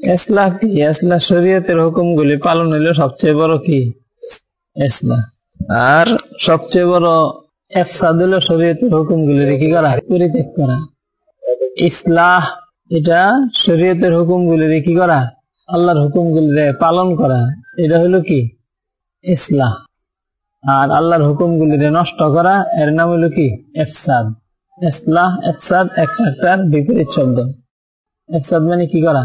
এসলাহ কি? এসলাহ শরীয়তের হুকুমগুলি পালন হইলে সবচেয়ে বড় কি? এসলাহ আর সবচেয়ে বড় এফসাদ হলো শরীয়তের হুকুমগুলির কি করা? পরিত্যাগ করা। ইসলাহ, এটা শরীয়তের হুকুমগুলির কি করা? আল্লাহর হুকুমগুলির পালন করা। এটা হলো কি? ইসলাহ আর আল্লাহর হুকুমগুলির নষ্ট করা, এর নাম হলো কি? এফসাদ। ইসলাহ এফসাদ একটা বিপরীত শব্দ। এফসাদ মানে কি করা?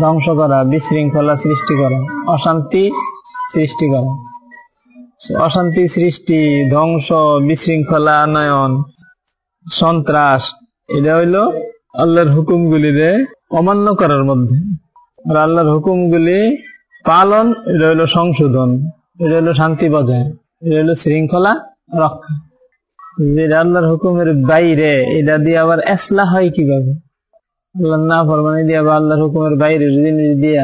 ধ্বংস করা বিশৃঙ্খলা সৃষ্টি করা, অশান্তি সৃষ্টি করা। অশান্তি সৃষ্টি, ধ্বংস, বিশৃঙ্খলা নয়ন সন্ত্রাস, এটা হইল আল্লাহর হুকুমগুলিরে অমান্য করার মধ্যে। আর আল্লাহর হুকুমগুলি পালন, এটা হইল সংশোধন, এটা হইল শান্তি বজায়, এটা হইল শৃঙ্খলা রক্ষা। যেটা আল্লাহর হুকুমের বাইরে এটা দিয়ে আবার এসলা হয় কীভাবে? আল্লাহ না ফরমানি দিয়ে আবার আল্লাহর হুকুমের বাইরের জিনিস দিয়া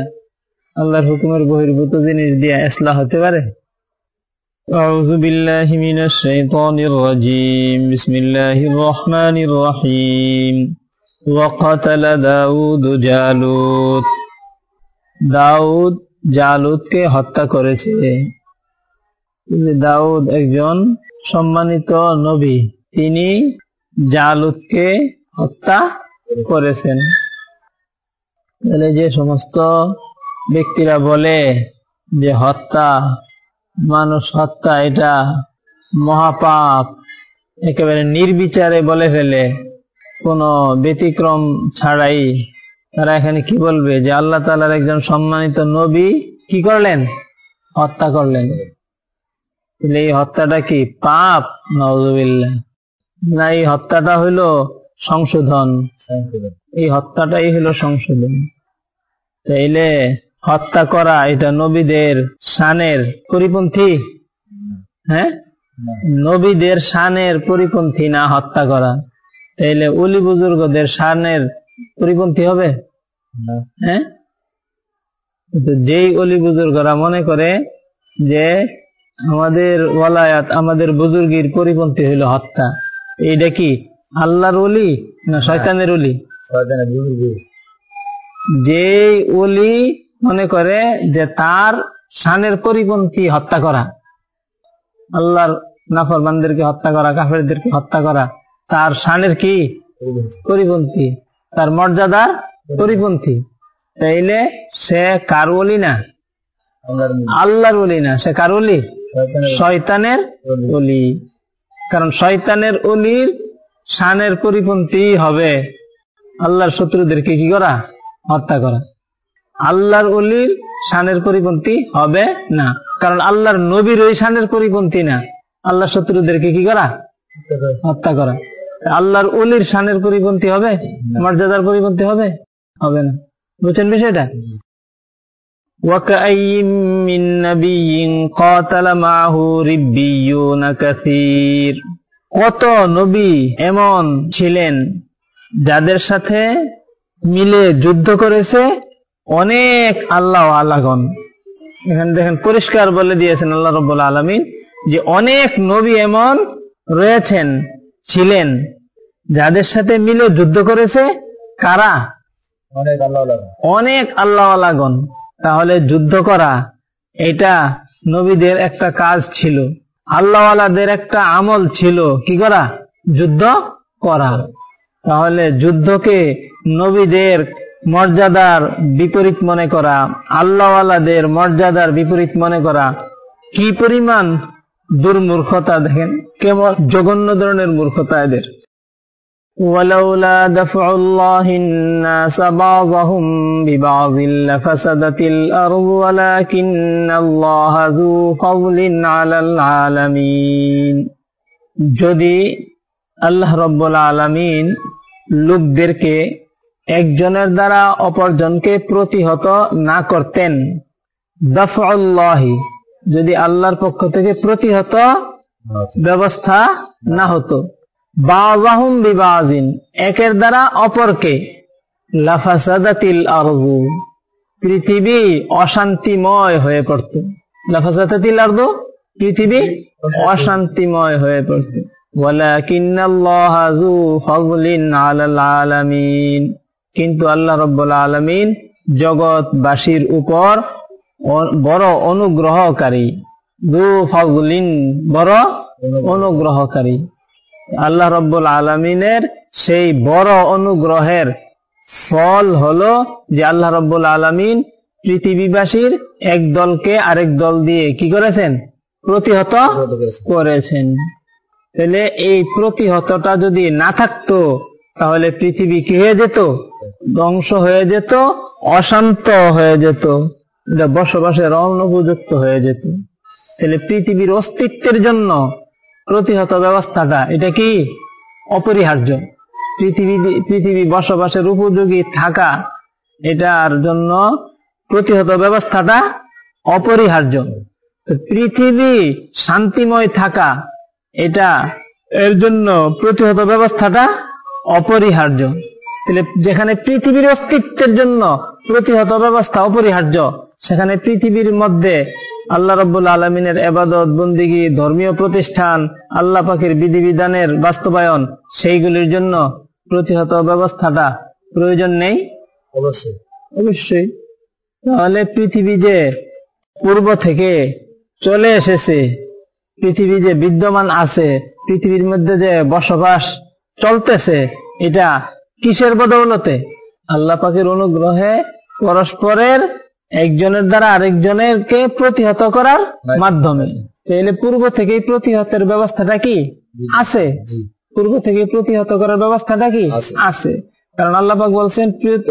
আল্লাহর হুকুমের বহির্ভূত জিনিস দিয়া এসলা হতে পারে أعوذ بالله من الشيطان الرجيم بسم الله الرحمن الرحيم وقتل داود جالوت দাউদ জালুদকে হত্যা করেছে দাউদ একজন সম্মানিত নবী তিনি জালুদকে হত্যা করেছেন। তাহলে যে সমস্ত ব্যক্তিরা বলে যে হত্যা, মানুষ হত্যা, এটা মহাপাপ, একেবারে নির্বিচারে বলে ফেলে, কোনো ব্যতিক্রম ছাড়াই, তারা এখানে কি বলবে? যে আল্লাহ তালার একজন সম্মানিত নবী কি করলেন? হত্যা করলেন। এই হত্যাটা কি পাপ? নজবিল্লা না, এই হত্যাটা হইল সংশোধন। এই হত্যাটাই হলো সংশোধন। তাইলে হত্যা করা এটা নবীদের শানের পরিপন্থী? হ্যাঁ? নবীদের শানের পরিপন্থী না হত্যা করা। তাইলে উলি বুজুর্গদের শানের পরিপন্থী হবে? হ্যাঁ? যেই অলি বুজুর্গরা মনে করে যে আমাদের ওয়ালায়াত আমাদের বুজুর্গির পরিপন্থী হইল হত্যা এইটা কি? আল্লাহর অলি না শয়তানের অলি যে অলি মনে করে যে তার শানের পরিপন্থী হত্যা করা আল্লাহর নাফরমানদেরকে হত্যা করা কাফেরদেরকে হত্যা করা তার শানের কি? পরিপন্থী। তার মর্যাদার পরিপন্থী। তাইলে সে কার অলি না? আল্লাহর অলি না সে কার অলি শয়তানের অলি কারণ শয়তানের অলির শানের পরিপন্থী হবে আল্লাহর শত্রুদেরকে কি করা হত্যা করা আল্লাহর অলির শানের পরিপন্থী হবে না কারণ আল্লাহর নবীর ওই শানের পরিপন্থী না আল্লাহ শত্রুদেরকে কি করা হত্যা করা আল্লাহর অলির শানের পরিপন্থী হবে মর্যাদার পরিপন্থী হবে হবে না বুঝছেন বিষয়টা وكأي من نبي قاتل معه ربيون كثير কত নবী এমন ছিলেন যাদের সাথে মিলে যুদ্ধ করেছে অনেক আল্লাহ আলাগন এখানে দেখেন পরিষ্কার বলে দিয়েছেন আল্লাহ রব আলমিন যে অনেক নবী এমন রয়েছেন ছিলেন যাদের সাথে মিলে যুদ্ধ করেছে কারা? অনেক আল্লাহ আলাগন তাহলে যুদ্ধ করা এটা নবীদের একটা কাজ ছিল। আল্লাহওয়ালাদের একটা আমল ছিল। কি করা? যুদ্ধ করা। তাহলে যুদ্ধকে নবীদের মর্যাদার বিপরীত মনে করা, আল্লাহওয়ালাদের মর্যাদার বিপরীত মনে করা, কি পরিমাণ দুর্মূর্খতা দেখেন? কেমন জঘন্য ধরনের মূর্খতা এদের। ولولا دفع الله الناس بعضهم ببعض لفسدت الأرض ولكن الله ذو فضل على العالمين যদি আল্লাহ রব্বুল আলমিন লোকদেরকে একজনের দ্বারা অপরজনকে প্রতিহত না করতেন দফআল্লাহি যদি আল্লাহর পক্ষ থেকে প্রতিহত ব্যবস্থা না হতো বাজাহুম বিবাজিন, একের দ্বারা অপরকে। লাফাসাদাতিল পৃথিবী অশান্তিময় হয়ে পড়ত। লাফাসাদাতিল পৃথিবী অশান্তিময় হয়ে পড়ত। কিন্তু আল্লাহ রব্বুল আলমিন জগৎবাসীর উপর বড় অনুগ্রহকারী। দু ফাজলিন বড় অনুগ্রহকারী। আল্লাহ রব্বুল আলমিনের সেই বড় অনুগ্রহের ফল হলো যে আল্লাহ রব্বুল আলমিন পৃথিবীবাসীর এক দলকে আরেক দল দিয়ে কি করেছেন? প্রতিহত করেছেন। তাহলে এই প্রতিহতটা যদি না থাকতো, তাহলে পৃথিবী কি হয়ে যেত? ধ্বংস হয়ে যেত, অশান্ত হয়ে যেত। বসবাসের অনুপযুক্ত হয়ে যেত। তাহলে পৃথিবীর অস্তিত্বের জন্য প্রতিহত ব্যবস্থাটা, এটা কি? অপরিহার্য। পৃথিবী পৃথিবী বসবাসের উপযোগী থাকা, এটার জন্য প্রতিহত ব্যবস্থাটা অপরিহার্য। পৃথিবী শান্তিময় থাকা, এটা এর জন্য প্রতিহত ব্যবস্থাটা অপরিহার্য। তাহলে যেখানে পৃথিবীর অস্তিত্বের জন্য প্রতিহত ব্যবস্থা অপরিহার্য, সেখানে পৃথিবীর মধ্যে আল্লাহ রব্বুল আলমিনের এবাদত বন্দিগি ধর্মীয় প্রতিষ্ঠান আল্লাহ পাখির বিধিবিধানের বাস্তবায়ন সেইগুলির জন্য প্রতিহত ব্যবস্থাটা প্রয়োজন নেই? অবশ্যই। অবশ্যই। তাহলে পৃথিবী যে পূর্ব থেকে চলে এসেছে পৃথিবী যে বিদ্যমান আছে পৃথিবীর মধ্যে যে বসবাস চলতেছে এটা কিসের বদৌলতে? আল্লাহ পাখির অনুগ্রহে পরস্পরের একজনের দ্বারা আরেকজনেরকে প্রতিহত করার মাধ্যমে। তাহলে পূর্ব থেকেই প্রতিহতের ব্যবস্থাটা কি? আছে। পূর্ব থেকে প্রতিহত করার ব্যবস্থাটা কি? আছে। কারণ আল্লাপাক বলছেন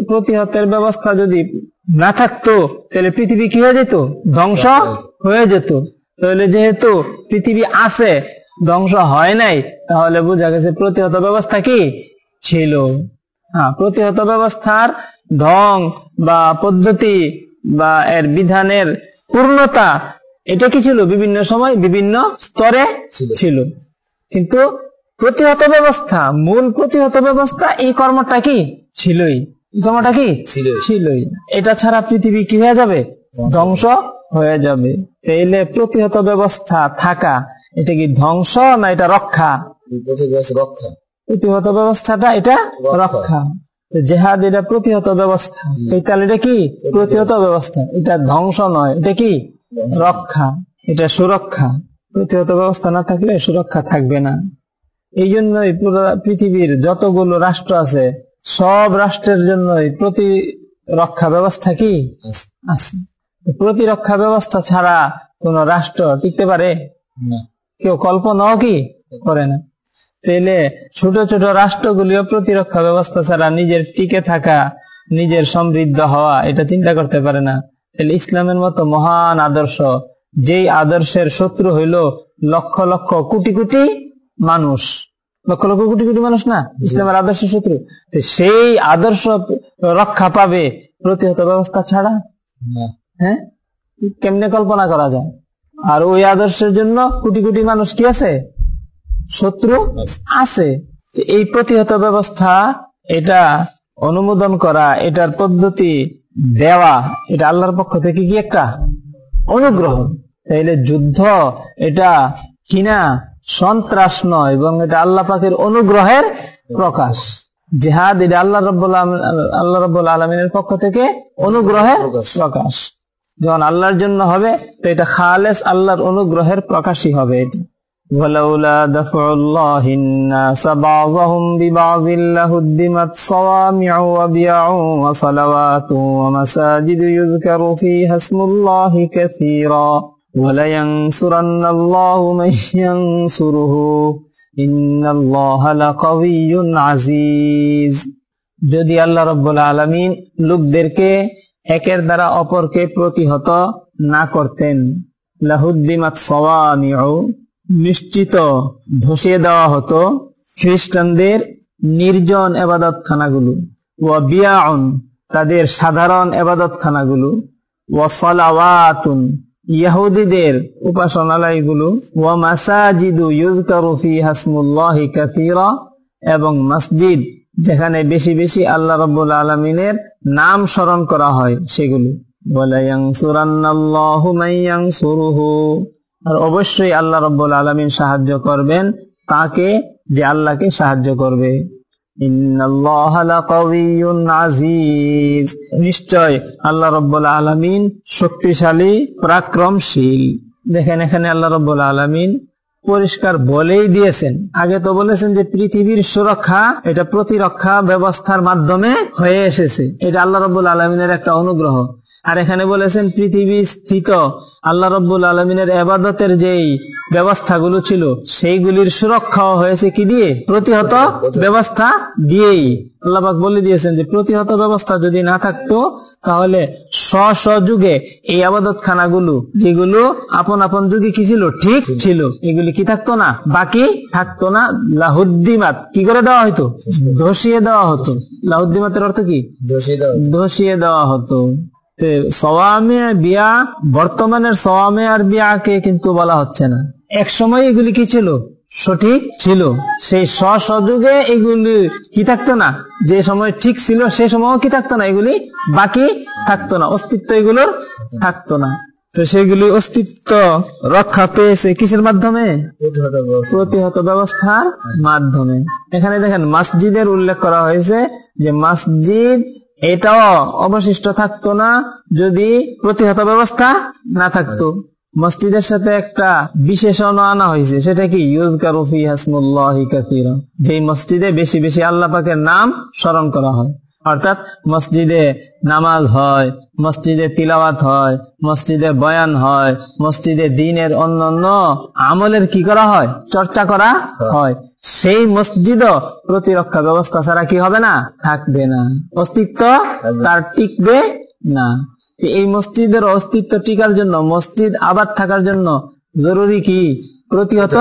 প্রতিহতের ব্যবস্থা যদি না থাকতো তাহলে পৃথিবী কি হয়ে যেত? ধ্বংস হয়ে যেত। তাহলে যেহেতু পৃথিবী আছে ধ্বংস হয় নাই তাহলে বোঝা গেছে প্রতিহত ব্যবস্থা কি? ছিল। হ্যাঁ প্রতিহত ব্যবস্থার ঢং বা পদ্ধতি বা এর বিধানের পূর্ণতা এটা কি ছিল? বিভিন্ন সময় বিভিন্ন স্তরে ছিল। কিন্তু প্রতিহত ব্যবস্থা মূল প্রতিহত ব্যবস্থা এই কর্মটা কি? ছিলই। কর্মটা কি? ছিলই। এটা ছাড়া পৃথিবী কি হয়ে যাবে? ধ্বংস হয়ে যাবে। তাইলে প্রতিহত ব্যবস্থা থাকা এটা কি ধ্বংস না এটা রক্ষা? রক্ষা। প্রতিহত ব্যবস্থাটা এটা রক্ষা। জেহাদ এটা প্রতিহত ব্যবস্থা। তাহলে এটা কি? প্রতিহত ব্যবস্থা। এটা ধ্বংস নয় এটা কি? রক্ষা। এটা সুরক্ষা। প্রতিহত ব্যবস্থা না থাকলে সুরক্ষা থাকবে না। এই জন্যই পৃথিবীর যতগুলো রাষ্ট্র আছে সব রাষ্ট্রের জন্যই প্রতিরক্ষা ব্যবস্থা কি? আছে। প্রতিরক্ষা ব্যবস্থা ছাড়া কোন রাষ্ট্র টিকতে পারে? কেউ কল্পনাও কি করে না? তাইলে ছোট ছোট রাষ্ট্রগুলিও প্রতিরক্ষা ব্যবস্থা ছাড়া নিজের টিকে থাকা নিজের সমৃদ্ধ হওয়া এটা চিন্তা করতে পারে না। তাহলে ইসলামের মতো মহান আদর্শ যেই আদর্শের শত্রু হইল লক্ষ লক্ষ কোটি কোটি মানুষ। লক্ষ লক্ষ কোটি কোটি মানুষ না ইসলামের আদর্শের শত্রু। সেই আদর্শ রক্ষা পাবে প্রতিহত ব্যবস্থা ছাড়া? হ্যাঁ? কেমনে কল্পনা করা যায়? আর ওই আদর্শের জন্য কোটি কোটি মানুষ কি আছে? শত্রু আছে। এই প্রতিহত ব্যবস্থা, এটা অনুমোদন করা, এটার পদ্ধতি দেওয়া, এটা আল্লাহর পক্ষ থেকে কি একটা অনুগ্রহ তাইলে যুদ্ধ, এটা কিনা সন্ত্রাস নয় এবং এটা আল্লাহ পাকের অনুগ্রহের প্রকাশ জেহাদ, এটা আল্লাহ রব্বুল আল্লাহ রব্বুল আলমিনের পক্ষ থেকে অনুগ্রহের। প্রকাশ যখন আল্লাহর জন্য হবে, তো এটা খালেস আল্লাহর অনুগ্রহের প্রকাশই হবে এটা ولولا دفع الله الناس بعضهم ببعض لهدمت صوامع وبيع وصلوات ومساجد يذكر فيها اسم الله كثيرا ولينصرن الله من ينصره إن الله لقوي عزيز যদি আল্লাহ রব্বুল আলমিন লোকদেরকে একের দ্বারা অপরকে প্রতিহত না করতেন লাহুদ্দিমাত সওয়ামিউ নিশ্চিত ধসিয়ে দেওয়া হতো খ্রিস্টানদের নির্জন এবাদত খানাগুলো ওয়া বিয়াউন, তাদের সাধারণ এবাদত খানাগুলো ওয়া সালাওয়াতুন, ইহুদিদের উপাসনালয়গুলো। ওয়া মাসাজিদু এবং মসজিদ, যেখানে বেশি বেশি আল্লাহ রব্বুল আলমিনের নাম স্মরণ করা হয় সেগুলো। ওয়ালায়ানসুরান্নাল্লাহু মাইয়ানসুরুহু আর অবশ্যই আল্লাহ রব্বুল আলমিন সাহায্য করবেন তাকে যে আল্লাহকে সাহায্য করবে। নিশ্চয় আল্লাহ রব্বুল আলামিন শক্তিশালী, পরাক্রমশীল। দেখেন এখানে আল্লাহ রব্বুল আলামিন পরিষ্কার বলেই দিয়েছেন। আগে তো বলেছেন যে পৃথিবীর সুরক্ষা এটা প্রতিরক্ষা ব্যবস্থার মাধ্যমে হয়ে এসেছে। এটা আল্লাহ রব্বুল আলমিনের একটা অনুগ্রহ। আর এখানে বলেছেন পৃথিবী স্থিত। আল্লাহ রব্বুল আলমিনের এবাদতের যেই ব্যবস্থাগুলো ছিল সেইগুলির সুরক্ষাও হয়েছে কি দিয়ে? প্রতিহত ব্যবস্থা দিয়েই। আল্লাহবাক বলে দিয়েছেন যে প্রতিহত ব্যবস্থা যদি না থাকতো তাহলে স্ব যুগে এই আবাদত খানাগুলো যেগুলো আপন আপন যুগে কি ছিল? ঠিক ছিল। এগুলি কি থাকতো না? বাকি থাকতো না। লাহুদ্দিমাত। কি করে দেওয়া হতো ধসিয়ে দেওয়া হতো। লাহুদ্দিমাতের অর্থ কি? ধসিয়ে দেওয়া হতো। সওয়ামে বিয়া বর্তমানের সওয়ামে আর বিয়াকে কিন্তু বলা হচ্ছে না। এক সময় এগুলি কি ছিল? সঠিক ছিল। সেই স্বযুগে এগুলি কি থাকতো না? যে সময় ঠিক ছিল সে সময়ও কি থাকতো না? এগুলি বাকি থাকতো না। অস্তিত্ব এগুলোর থাকতো না। তো সেগুলি অস্তিত্ব রক্ষা পেয়েছে কিসের মাধ্যমে? প্রতিহত ব্যবস্থার মাধ্যমে। এখানে দেখেন মসজিদের উল্লেখ করা হয়েছে যে মসজিদ এটাও অবশিষ্ট থাকতো না যদি প্রতিহত ব্যবস্থা না থাকতো। মসজিদের সাথে একটা বিশেষণ আনা হয়েছে, সেটা কি? ইউজকার যে মসজিদে বেশি বেশি আল্লাহ পাকের নাম স্মরণ করা হয়। অর্থাৎ মসজিদে নামাজ হয় মসজিদে তিলাওয়াত হয় মসজিদে বয়ান হয় মসজিদে দিনের অন্যান্য আমলের কি করা হয়? চর্চা করা হয়। সেই মসজিদও প্রতিরক্ষা ব্যবস্থা ছাড়া কি হবে না? থাকবে না। অস্তিত্ব তার টিকবে না। এই মসজিদের অস্তিত্ব টিকার জন্য মসজিদ আবাদ থাকার জন্য জরুরি কি? প্রতিহত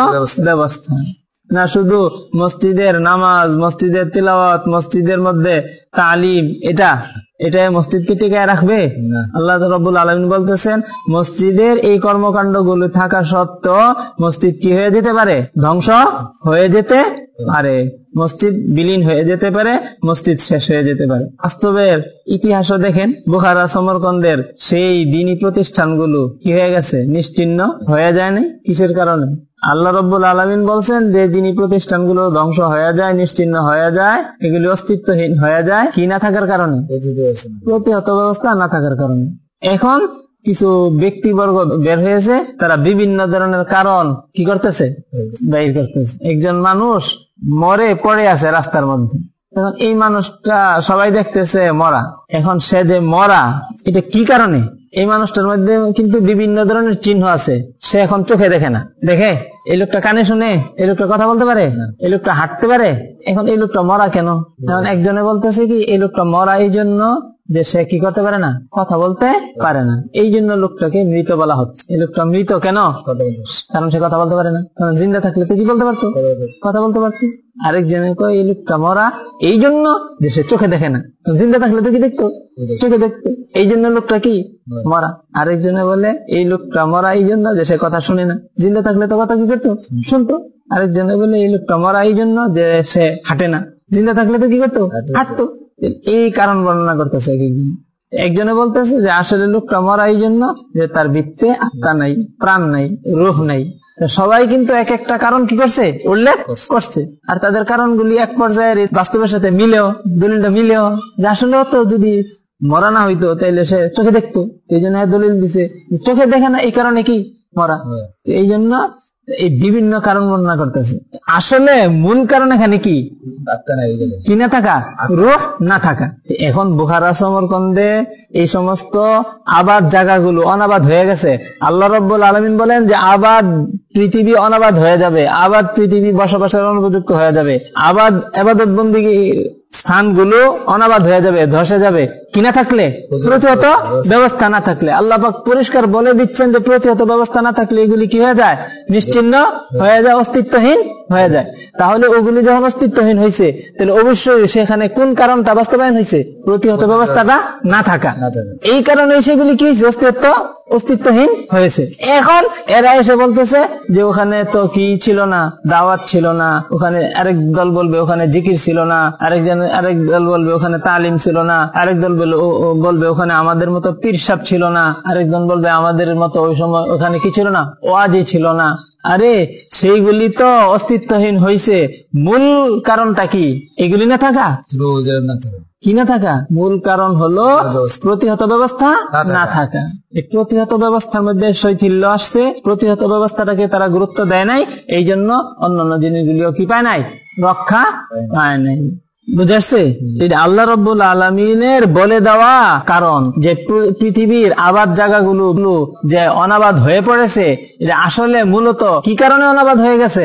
ব্যবস্থা। না শুধু মসজিদের নামাজ মসজিদের তিলাওয়াত মসজিদের মধ্যে তালিম এটা এটা মসজিদকে টিকায় রাখবে? আল্লাহ রবুল আলমিন বলতেছেন মসজিদের এই কর্মকাণ্ডগুলো থাকা সত্ত্বেও মসজিদ কি হয়ে যেতে পারে? ধ্বংস হয়ে যেতে পারে। মসজিদ বিলীন হয়ে যেতে পারে মসজিদ শেষ হয়ে যেতে পারে। বাস্তবের ইতিহাসও দেখেন বুখারা সমরকন্দের সেই দিনী প্রতিষ্ঠানগুলো কি হয়ে গেছে? নিশ্চিহ্ন হয়ে যায়নি কিসের কারণে? আল্লাহ রব্বুল আলমিন বলছেন, যে দিনী প্রতিষ্ঠানগুলো ধ্বংস হয়ে যায় নিশ্চিহ্ন হয়ে যায়, এগুলি অস্তিত্বহীন হয়ে যায়, কি না থাকার কারণে? প্রতিহত ব্যবস্থা না। থাকার কারণে। এখন কিছু ব্যক্তিবর্গ বের হয়েছে, তারা বিভিন্ন ধরনের কারণ কি করতেছে? বাইর করতেছে। একজন মানুষ মরে পড়ে আছে রাস্তার মধ্যে। এই মানুষটা সবাই দেখতেছে মরা। এখন সে যে মরা, এটা কি কারণে? এই মানুষটার মধ্যে কিন্তু বিভিন্ন ধরনের চিহ্ন আছে। সে এখন চোখে দেখে না। দেখে, এই লোকটা কানে শুনে, এই লোকটা কথা বলতে পারে, এই লোকটা হাঁটতে পারে। এখন এই লোকটা মরা কেন? একজনে বলতেছে কি, এই লোকটা মরা এই জন্য যে সে কি করতে পারে না? কথা বলতে পারে না। এই জন্য লোকটাকে মৃত বলা হচ্ছে। এই লোকটা মৃত কেন। কারণ সে কথা বলতে পারে না। কারণ জিন্দা থাকলে তো কি বলতে পারতো? কথা বলতে পারতো। আরেকজনে এই লোকটা মরা। এই জন্য যে সে চোখে দেখে না। জিন্দা থাকলে তো কি দেখতো? চোখে দেখতো। এই জন্য লোকটা কি? মরা। আরেকজনে বলে, এই লোকটা মরা এই জন্য যে সে কথা শুনে না। জিন্দা থাকলে তো কথা কি করতো? শুনতো। আরেকজনে বলে, এই লোকটা মরা এই জন্য যে সে হাঁটে না। জিন্দা থাকলে তো কি করতো? হাঁটতো। এই কারণ বর্ণনা করতেছে এক একজন একজনে বলতেছে যে আসলে লোকটা মরা এই জন্য যে তার বৃত্তে আত্মা নাই প্রাণ নাই রোহ নাই। সবাই কিন্তু এক একটা কারণ কি করছে? উল্লেখ করছে। আর তাদের কারণগুলি এক পর্যায়ের বাস্তবের সাথে মিলেও দলিলটা মিলেও। যে আসলে তো যদি মরা না হইতো তাইলে সে চোখে দেখতো। এই জন্য দলিল দিছে চোখে দেখে না এই কারণে কি মরা? হ্যাঁ। এই জন্য এই বিভিন্ন কারণ বর্ণনা করতেছে। আসলে মূল কারণ এখানে কি? না থাকা, রোহ না থাকা। এখন বুখারা, সমরকন্দে এই সমস্ত আবাদ জায়গাগুলো অনাবাদ হয়ে গেছে। আল্লাহ রব্বুল আলমিন বলেন যে আবাদ পৃথিবী অনাবাদ হয়ে যাবে। আবাদ পৃথিবী বসবাসের অনুপযুক্ত হয়ে যাবে। আবাদ এবাদত বন্দি স্থানগুলো অনাবাদ হয়ে যাবে, ধসে যাবে। কিনা থাকলে? প্রতিহত ব্যবস্থা না থাকলে। আল্লাহফাক পরিষ্কার বলে দিচ্ছেন যে প্রতিহত ব্যবস্থা না থাকলে এগুলি কি হয়ে যায়? নিশ্চিন্ন হয়ে যায়, অস্তিত্বহীন হয়ে যায়। তাহলে ওগুলি যখন অস্তিত্বহীন হয়েছে তাহলে অবশ্যই সেখানে কোন কারণটা বাস্তবায়ন হয়েছে প্রতিহত ব্যবস্থাটা না থাকা। এই কারণে সেগুলি কি হয়েছে অস্তিত্ব অস্তিত্বহীন হয়েছে এখন এরা এসে বলতেছে যে ওখানে তো কি ছিল না দাওয়াত ছিল না ওখানে আরেক দল বলবে ওখানে জিকির ছিল না আরেকজন আরেক দল বলবে ওখানে তালিম ছিল না আরেক দল বলবে ওখানে আমাদের মতো পীরসাব ছিল না আরেকজন বলবে আমাদের মতো ওই সময় ওখানে কি ছিল না ওয়াজি ছিল না। আরে সেইগুলি তো অস্তিত্বহীন হয়েছে মূল কারণটা কি? এগুলি না থাকা? কি না থাকা? মূল কারণ হলো প্রতিহত ব্যবস্থা না থাকা। না থাকা। এই প্রতিহত ব্যবস্থার মধ্যে শৈথিল্য আসছে। প্রতিহত ব্যবস্থাটাকে তারা গুরুত্ব দেয় নাই। এই জন্য অন্যান্য জিনিসগুলিও কি পায় নাই? রক্ষা পায় নাই। বুঝাচ্ছে এটা আল্লাহ রব্বুল আলমিনের বলে দেওয়া কারণ যে পৃথিবীর আবাদ জায়গাগুলো গুলো যে অনাবাদ হয়ে পড়েছে এটা আসলে মূলত কি কারণে অনাবাদ হয়ে গেছে?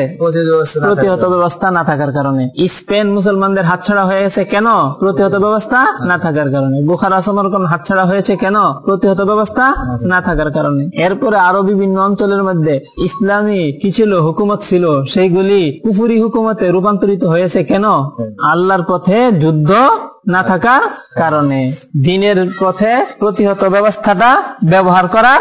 প্রতিহত ব্যবস্থা না থাকার কারণে। স্পেন মুসলমানদের হাতছাড়া হয়ে গেছে কেন? প্রতিহত ব্যবস্থা না থাকার কারণে। বুখারা সমরকম হাতছাড়া হয়েছে কেন? প্রতিহত ব্যবস্থা না থাকার কারণে। এরপরে আরও বিভিন্ন অঞ্চলের মধ্যে ইসলামী কি ছিল হুকুমত ছিল সেইগুলি কুফুরি হুকুমতে রূপান্তরিত হয়েছে কেন? আল্লাহর পথে যুদ্ধ না থাকার কারণে দিনের পথে প্রতিহত ব্যবস্থাটা ব্যবহার করার,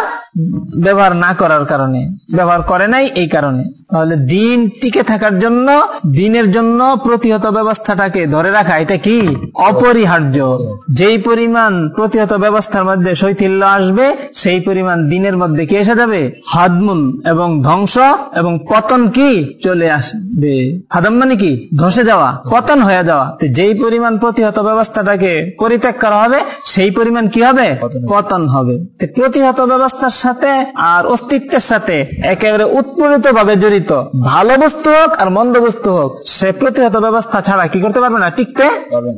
ব্যবহার না করার কারণে, ব্যবহার করে নাই এই কারণে। তাহলে দিন টিকে থাকার জন্য, দিনের জন্য প্রতিহত ব্যবস্থাটাকে ধরে রাখা, এটা কি? অপরিহার্য। যেই পরিমাণ প্রতিহত ব্যবস্থার মধ্যে শৈথিল্য আসবে, সেই পরিমাণ দিনের মধ্যে কি এসে যাবে? হাদমুন এবং ধ্বংস এবং পতন কি? চলে আসবে। হাদম মানে কি? ধসে যাওয়া, পতন হয়ে যাওয়া। যেই পরিমাণ প্রতিহত ব্যবস্থাটাকে পরিত্যাগ করা হবে সেই পরিমাণ কি হবে? পতন হবে। প্রতিহত ব্যবস্থার সাথে আর অস্তিত্বের সাথে একেবারে উৎপীড়িত ভাবে জড়িত। ভালো বস্তু হোক আর মন্দ বস্তু হোক সে প্রতিহত ব্যবস্থা ছাড়া কি করতে পারবে না? টিকতে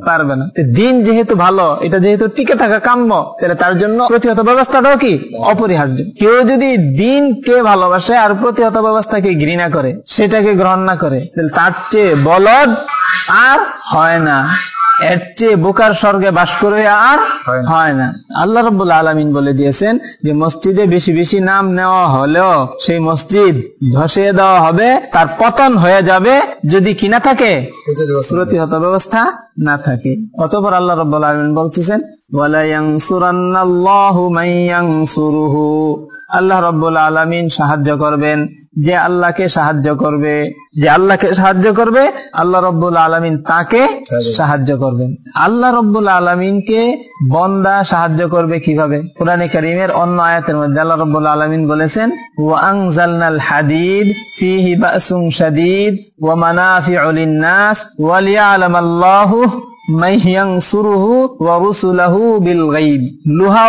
পারবে না। দিন যেহেতু ভালো এটা যেহেতু টিকে থাকা কাম্য তাহলে তার জন্য প্রতিহত ব্যবস্থাটাও কি? অপরিহার্য। কেউ যদি দিনকে ভালোবাসে আর প্রতিহত ব্যবস্থাকে ঘৃণা করে সেটাকে গ্রহণ না করে তাহলে তার চেয়ে বলদ আর হয় না। এর চেয়ে বোকার স্বর্গে বাস করে আর হয় না। আল্লাহ রব্বুল আলমিন বলে দিয়েছেন যে মসজিদে বেশি বেশি নাম নেওয়া হলেও সেই মসজিদ ধসিয়ে দেওয়া হবে তার পতন হয়ে যাবে যদি কিনা থাকে। না থাকে। প্রতিহত ব্যবস্থা না থাকে। অতপর আল্লাহ রব্বুল আলমিন বলতেছেন আল্লাহ রব্বুল আলামিন সাহায্য করবেন যে আল্লাহকে সাহায্য করবে যে আল্লাহকে সাহায্য করবে আল্লাহ রব্বুল আলামিন তাকে সাহায্য করবেন। আল্লাহ রব্বুল আলামিনকে বন্দা সাহায্য করবে কীভাবে? কোরআনে কারীমের অন্য আয়াতের মধ্যে আল্লাহ রব্বুল আলামিন বলেছেন ওয়া আনজালনাল হাদিদ ফিহি বাসুন শাদীদ ওয়া মানাফিউ লিন-নাস ওয়া লিয়ালামাল্লাহু মাইয়ানসুরুহু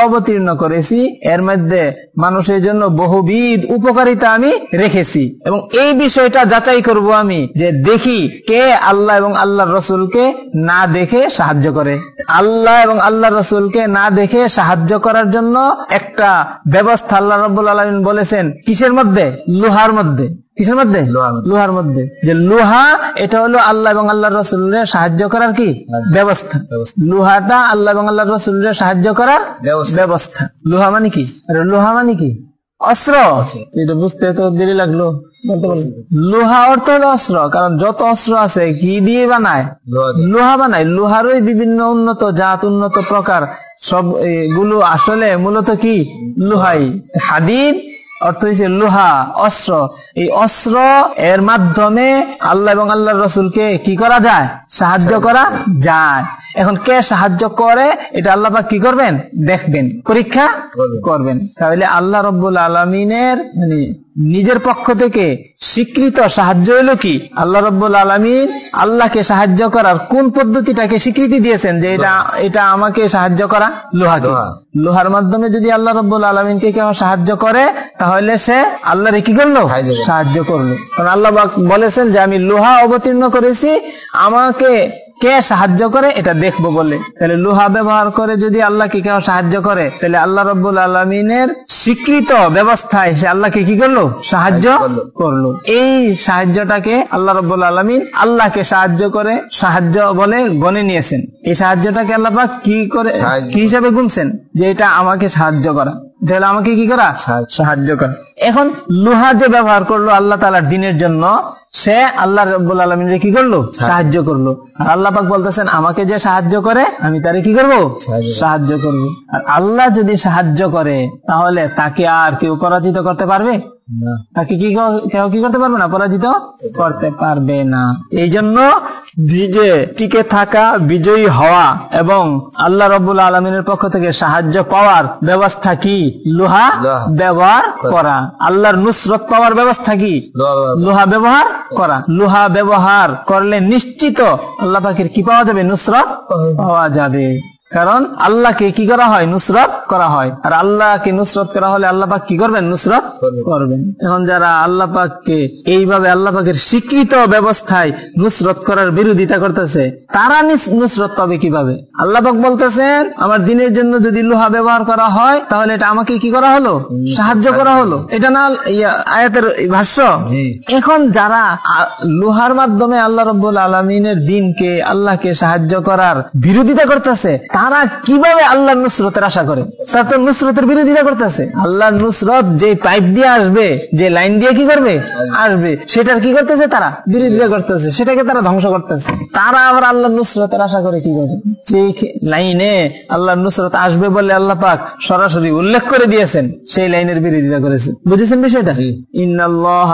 অবতীর্ণ করেছি, এর মধ্যে মানুষের জন্য বহুবিধ উপকারিতা আমি রেখেছি। এবং এই বিষয়টা যাচাই করব আমি, যে দেখি কে আল্লাহ এবং আল্লাহর রসুলকে না দেখে সাহায্য করে। আল্লাহ এবং আল্লাহ রসুলকে না দেখে সাহায্য করার জন্য একটা ব্যবস্থা আল্লাহ রব্বুল আলমিন বলেছেন, কিসের মধ্যে? লোহার মধ্যে। কিসের মধ্যে? লোহার মধ্যে। যে লোহা এটা হলো আল্লাহ এবং আল্লাহ রসুলের সাহায্য করার কি? ব্যবস্থা। লোহাটা আল্লাহ এবং আল্লাহ রসুলের সাহায্য করার ব্যবস্থা। লোহা মানে কি? আরে লোহা মানে কি? অস্ত্র। এটা বুঝতে তো দেরি লাগল। লোহা অর্থ হলো অস্ত্র কারণ যত অস্ত্র আছে কি দিয়ে বানায়। লোহা বানায়। লোহারই বিভিন্ন উন্নত জাত উন্নত প্রকার সবগুলো আসলে মূলত কি? লোহাই। হাদিদ অর্থ হয়েছে লোহা, অস্ত্র। এই অস্ত্র এর মাধ্যমে আল্লাহ এবং আল্লাহর রসুলকে কি করা যায়? সাহায্য করা যায়। এখন কে সাহায্য করে এটা আল্লাহ কি করবেন? দেখবেন। পরীক্ষা করবেন। তাহলে আল্লাহ রব্বুল আলমিনের মানে নিজের পক্ষ থেকে স্বীকৃত সাহায্য হলো কি? আল্লাহ রব্বুল আলমিন আল্লাহকে সাহায্য করার কোন পদ্ধতিটাকে স্বীকৃতি দিয়েছেন যে এটা এটা আমাকে সাহায্য করা? লোহাকে লোহা। লোহার মাধ্যমে যদি আল্লাহ রব্বুল আলমিনকে কেউ সাহায্য করে তাহলে সে আল্লাহরে কি করল। সাহায্য করল। কারণ আল্লাহ বলেছেন যে আমি লোহা অবতীর্ণ করেছি আমাকে কে সাহায্য করে এটা দেখব বলে। তাহলে লোহা ব্যবহার করে যদি আল্লাহকে কেউ সাহায্য করে তাহলে আল্লাহ রব্বুল আলমিনের স্বীকৃত ব্যবস্থায় সে আল্লাহকে কি করল? সাহায্য করল। এই সাহায্যটাকে আল্লাহ রব্বুল আলমিন আল্লাহকে সাহায্য করে সাহায্য বলে গণে নিয়েছেন। এই সাহায্যটাকে আল্লাহ কি করে কি হিসাবে গুনছেন? যে এটা আমাকে সাহায্য করা। তাহলে আমাকে কি করা? সাহায্য। সাহায্য করা। এখন লোহা যে ব্যবহার করল আল্লাহ তালার দিনের জন্য সে আল্লাহ রব্বুল আলমিনে কি করল? সাহায্য করল। আর আল্লাহ পাক বলতেছেন আমাকে যে সাহায্য করে আমি তারে কি করব। সাহায্য করব। আর আল্লাহ যদি সাহায্য করে তাহলে তাকে আর কেউ পরাজিত করতে পারবে? তাকে কি কেউ কি করতে পারবে না? পরাজিত? করতে পারবে না। এই জন্য টিকে থাকা বিজয়ী হওয়া এবং আল্লাহ রব্বুল আলমিনের পক্ষ থেকে সাহায্য পাওয়ার ব্যবস্থা কি? লোহা। ব্যবহার করা। আল্লাহর নুসরত পাওয়ার ব্যবস্থা কি? লোহা ব্যবহার করা। লোহা ব্যবহার করলে নিশ্চিত আল্লাহ পাখির কি পাওয়া যাবে? নুসরত পাওয়া যাবে। কারণ আল্লাহকে কি করা হয়? নুসরত করা হয়। আর আল্লাহকে নুসরত করা হলে আল্লাহ পাক কি করবেন? নুসরত করবেন। এখন যারা আল্লাহ পাককে এইভাবে আল্লাহ পাকের স্বীকৃত ব্যবস্থায় নুসরত করার বিরোধিতা করতেছে তারা নুসরত পাবে কীভাবে? আল্লাহ পাক বলতেছেন আমার দিনের জন্য যদি লোহা ব্যবহার করা হয় তাহলে এটা আমাকে কি করা হলো? সাহায্য করা হলো? এটা না আয়াতের ভাষ্য? এখন যারা লোহার মাধ্যমে আল্লাহ রব্বুল আলমিনের দিনকে আল্লাহকে সাহায্য করার বিরোধিতা করতেছে তারা কীভাবে আল্লাহর নুসরতের আশা করে? তারা তো নুসরতের বিরোধিতা করতেছে। আল্লাহর নুসরত যে পাইপ দিয়ে আসবে যে লাইন দিয়ে কি করবে? আসবে। সেটার কি করতেছে তারা? বিরোধিতা করতেছে। সেটাকে তারা ধ্বংস করতেছে। তারা আবার আল্লাহর নুসরতের আশা করে কি করে যে লাইনে আল্লাহ নুসরত আসবে বলে আল্লাহ পাক সরাসরি উল্লেখ করে দিয়েছেন সেই লাইনের বিরোধিতা করেছে। বুঝেছেন বিষয়টা?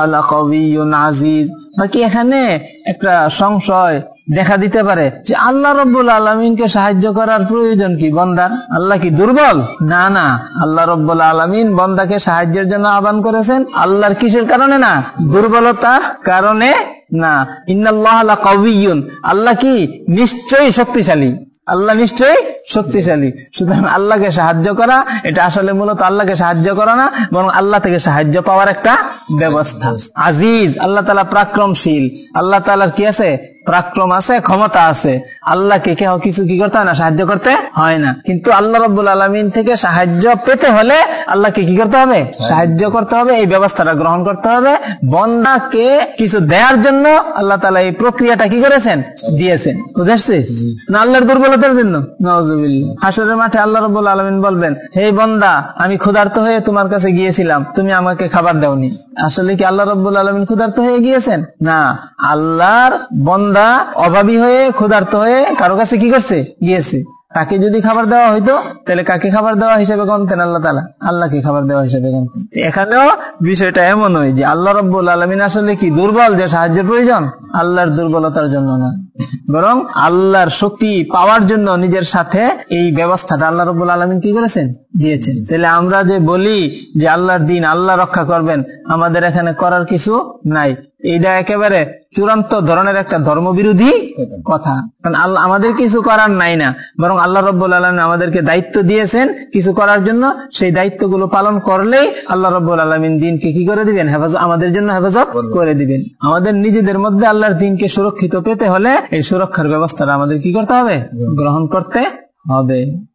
লাকাবিয়্যুন আজিজ বাকি এখানে একটা সংশয় দেখা দিতে পারে যে আল্লাহ রব্বুল আলমিনকে সাহায্য করার প্রয়োজন কি বন্দার? আল্লাহ কি দুর্বল? না না। আল্লাহ রব্বুল আলমিন বন্দাকে সাহায্যের জন্য আহ্বান করেছেন। আল্লাহর কিসের কারণে না? দুর্বলতার কারণে না। ইন্নাল্লাহ লাকাবিয়্যুন আল্লাহ কি নিশ্চয়ই শক্তিশালী। আল্লাহ নিশ্চয়ই শক্তিশালী। সুতরাং আল্লাহকে সাহায্য করা, এটা আসলে মূলত আল্লাহকে সাহায্য করা না, বরং আল্লাহ থেকে সাহায্য পাওয়ার একটা ব্যবস্থা। আজিজ আল্লাহ তালা পরাক্রমশীল। আল্লাহ তালার কি আছে? পরাক্রম আছে, ক্ষমতা আছে। আল্লাহকে কেউ কিছু কি করতে হয় না, সাহায্য করতে হয় না। কিন্তু আল্লাহ রব্বুল আলমিন থেকে সাহায্য পেতে হলে আল্লাহকে কি করতে হবে? সাহায্য করতে হবে, এই ব্যবস্থাটা গ্রহণ করতে হবে। বন্দাকে কিছু দেওয়ার জন্য আল্লাহ তালা এই প্রক্রিয়াটা কি করেছেন? দিয়েছেন। বুঝে আসছে না, আল্লাহর দুর্বলতার জন্য। হাসরের মাঠে আল্লাহ রব্বুল আলমিন বলবেন, হে বন্দা, আমি ক্ষুধার্ত হয়ে তোমার কাছে গিয়েছিলাম, তুমি আমাকে খাবার দাওনি। আসলে কি আল্লাহ রব্বুল আলমিন ক্ষুধার্ত হয়ে গিয়েছেন? না, আল্লাহর বন্দা অভাবী হয়ে, ক্ষুধার্ত হয়ে কারও কাছে কি করছে? গিয়েছে। তাকে যদি খাবার দেওয়া হইতো, তাহলে কাকে খাবার দেওয়া হিসেবে গণতেন আল্লাহ তালা আল্লাহকে খাবার দেওয়া হিসেবে গণতেন। এখানেও বিষয়টা এমন হয় যে আল্লাহ রব্বুল আলমিন আসলে কি দুর্বল, যে সাহায্যের প্রয়োজন? আল্লাহর দুর্বলতার জন্য না। বরং আল্লাহর শক্তি পাওয়ার জন্য নিজের সাথে এই ব্যবস্থাটা আল্লাহ রব্বুল আলমিন কি করেছেন? দিয়েছেন। তাহলে আমরা যে বলি যে আল্লাহর দিন আল্লাহ রক্ষা করবেন, আমাদের এখানে করার কিছু নাই। এইটা একেবারে চূড়ান্ত ধরনের একটা ধর্মবিরোধী কথা। কারণ আল্লাহ আমাদের কিছু করার নাই না। বরং আল্লাহ রব্বুল আলম আমাদেরকে দায়িত্ব দিয়েছেন কিছু করার জন্য। সেই দায়িত্বগুলো পালন করলেই আল্লাহ রব্বুল আলমিন দিনকে কি করে দিবেন? হেফাজত আমাদের জন্য হেফাজত করে দিবেন। আমাদের নিজেদের মধ্যে আল্লাহর দিনকে সুরক্ষিত পেতে হলে এই সুরক্ষার ব্যবস্থাটা আমাদের কি করতে হবে। গ্রহণ করতে হবে।